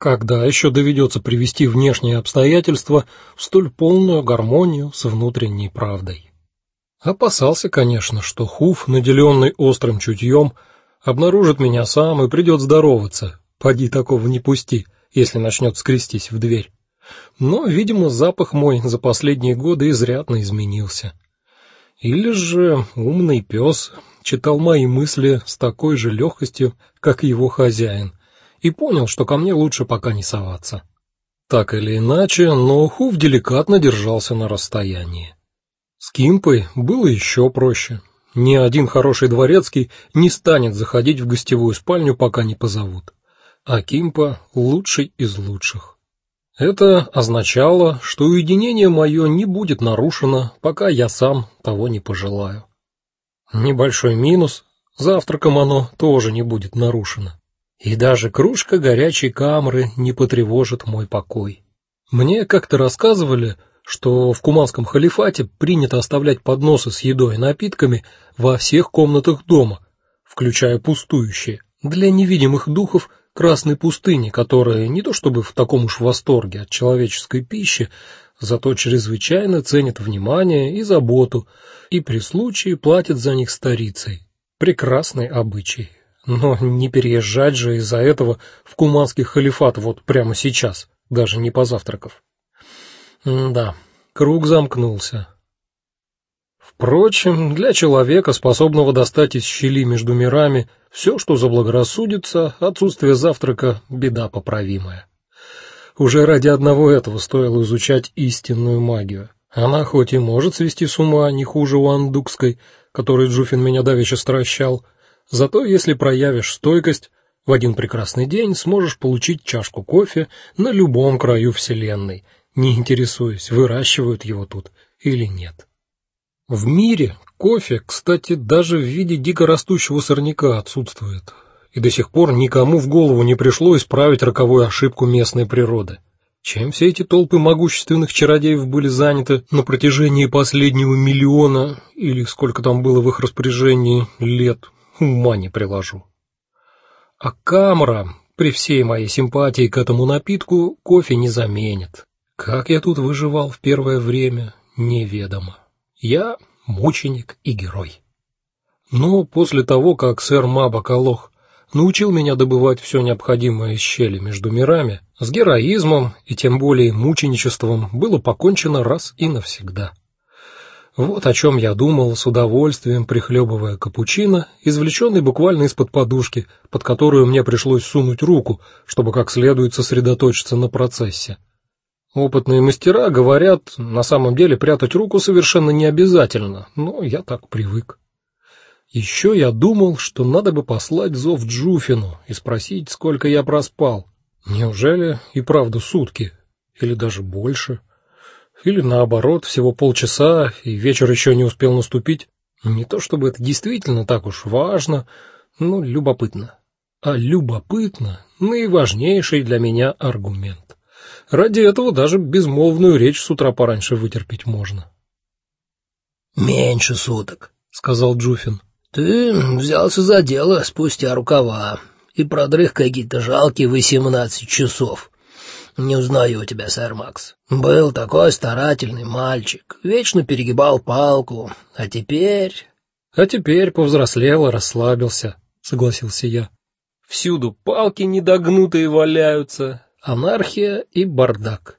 Когда еще доведется привести внешние обстоятельства в столь полную гармонию с внутренней правдой? Опасался, конечно, что Хуф, наделенный острым чутьем, обнаружит меня сам и придет здороваться. Поди такого не пусти, если начнет скрестись в дверь. Но, видимо, запах мой за последние годы изрядно изменился. Или же умный пес читал мои мысли с такой же легкостью, как его хозяин и понял, что ко мне лучше пока не соваться. Так или иначе, но Хув деликатно держался на расстоянии. С Кимпой было еще проще. Ни один хороший дворецкий не станет заходить в гостевую спальню, пока не позовут. А Кимпа лучший из лучших. Это означало, что уединение мое не будет нарушено, пока я сам того не пожелаю. Небольшой минус: завтраком оно тоже не будет нарушено и даже кружка горячей камры не потревожит мой покой. Мне как-то рассказывали, что в Куманском халифате принято оставлять подносы с едой и напитками во всех комнатах дома, включая пустующие, для невидимых духов красной пустыни, которые не то чтобы в таком уж восторге от человеческой пищи, зато чрезвычайно ценят внимание и заботу и при случае платят за них старицей. Прекрасный обычай. Но не переезжать же из-за этого в куманский халифат вот прямо сейчас, даже не позавтракав. да, круг замкнулся. Впрочем, для человека, способного достать из щели между мирами все, что заблагорассудится, отсутствие завтрака беда поправимая. Уже ради одного этого стоило изучать истинную магию. Она хоть и может свести с ума не хуже уандукской, которой Джуфин меня давеча стращал, Зато если проявишь стойкость, в один прекрасный день сможешь получить чашку кофе на любом краю вселенной, не интересуясь, выращивают его тут или нет. В мире кофе, кстати, даже в виде дикорастущего сорняка отсутствует. И до сих пор никому в голову не пришло исправить роковую ошибку местной природы. Чем все эти толпы могущественных чародеев были заняты на протяжении последнего миллиона или сколько там было в их распоряжении лет, ума не приложу. А камера, при всей моей симпатии к этому напитку, кофе не заменит. Как я тут выживал в первое время, неведомо. Я мученик и герой. Но после того, как сэр Мабакалох научил меня добывать все необходимое из щели между мирами, с героизмом и тем более мученичеством было покончено раз и навсегда. Вот о чем я думал с удовольствием, прихлебывая капучино, извлеченный буквально из-под подушки, под которую мне пришлось сунуть руку, чтобы как следует сосредоточиться на процессе. Опытные мастера говорят, на самом деле прятать руку совершенно не обязательно, но я так привык. Еще я думал, что надо бы послать зов Джуфину и спросить, сколько я проспал. Неужели и правда сутки или даже больше? Или наоборот, всего полчаса, и вечер еще не успел наступить. Не то чтобы это действительно так уж важно, но любопытно. А любопытно наиважнейший для меня аргумент. Ради этого даже безмолвную речь с утра пораньше вытерпеть можно. Меньше суток, сказал Джуфин. Ты взялся за дело спустя рукава и продрых какие-то жалкие восемнадцать часов. Не узнаю тебя, сэр Макс. Был такой старательный мальчик, вечно перегибал палку, а теперь... А теперь повзрослел и расслабился, согласился я. Всюду палки недогнутые валяются, анархия и бардак.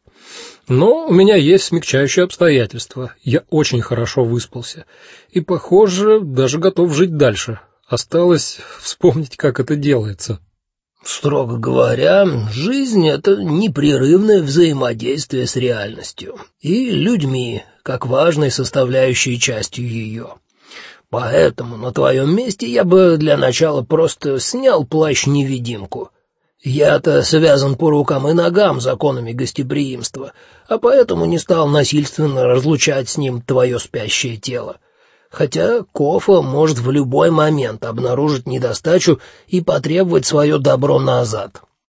Но у меня есть смягчающие обстоятельства. Я очень хорошо выспался и, похоже, даже готов жить дальше. Осталось вспомнить, как это делается. Строго говоря, жизнь это непрерывное взаимодействие с реальностью и людьми, как важной составляющей частью ее. Поэтому на твоем месте я бы для начала просто снял плащ-невидимку. Я-то связан по рукам и ногам законами гостеприимства, а поэтому не стал насильственно разлучать с ним твое спящее тело хотя Кофа может в любой момент обнаружить недостачу и потребовать свое добро назад.